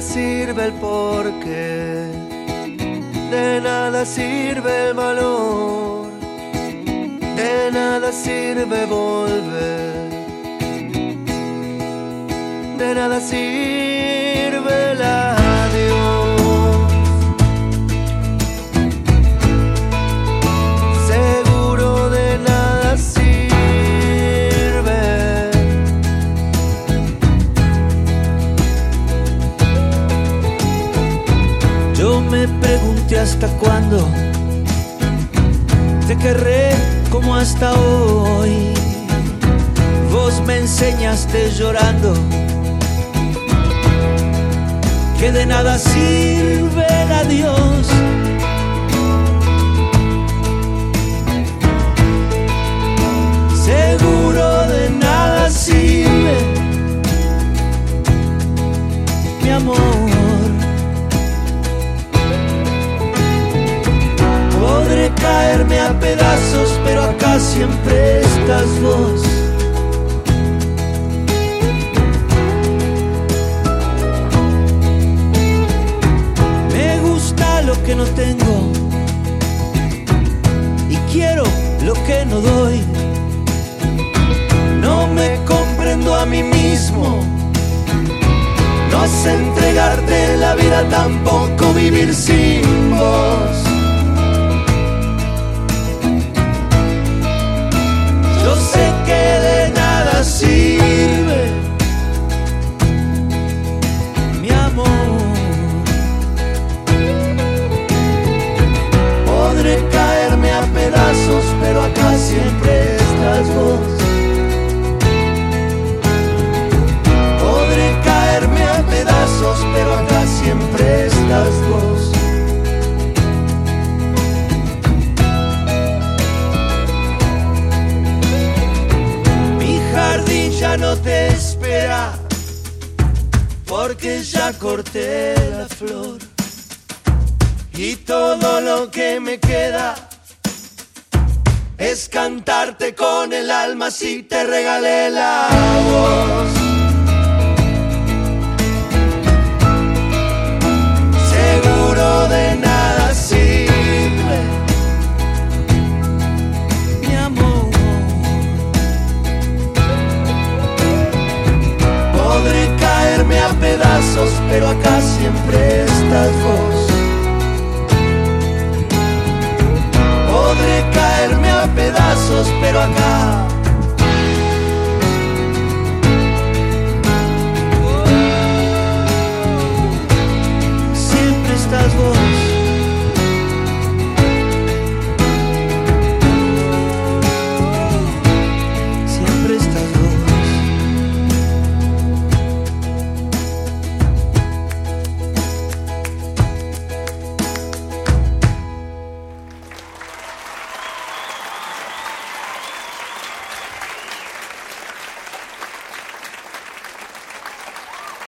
sirve el porqué, de nada sirve el valor, de nada sirve volver, de nada sirve pregunté hasta cuándo te querré como hasta hoy. Vos me enseñaste llorando que de nada sirve el adiós. Seguro de nada sirve mi amor. Caerme a pedazos, pero acá siempre estás vos. Me gusta lo que no tengo y quiero lo que no doy. No me comprendo a mí mismo. No sé entregarte la vida, tampoco vivir sin vos. Siempre estás vos. Podré caerme a pedazos, pero acá siempre estás vos. Mi jardín ya no te espera, porque ya corté la flor. Y todo lo que me queda es cantarte con el alma si te regalé la voz. Seguro de nada sirve mi amor. Podré caerme a pedazos, pero acá siempre estás vos. Podré caerme a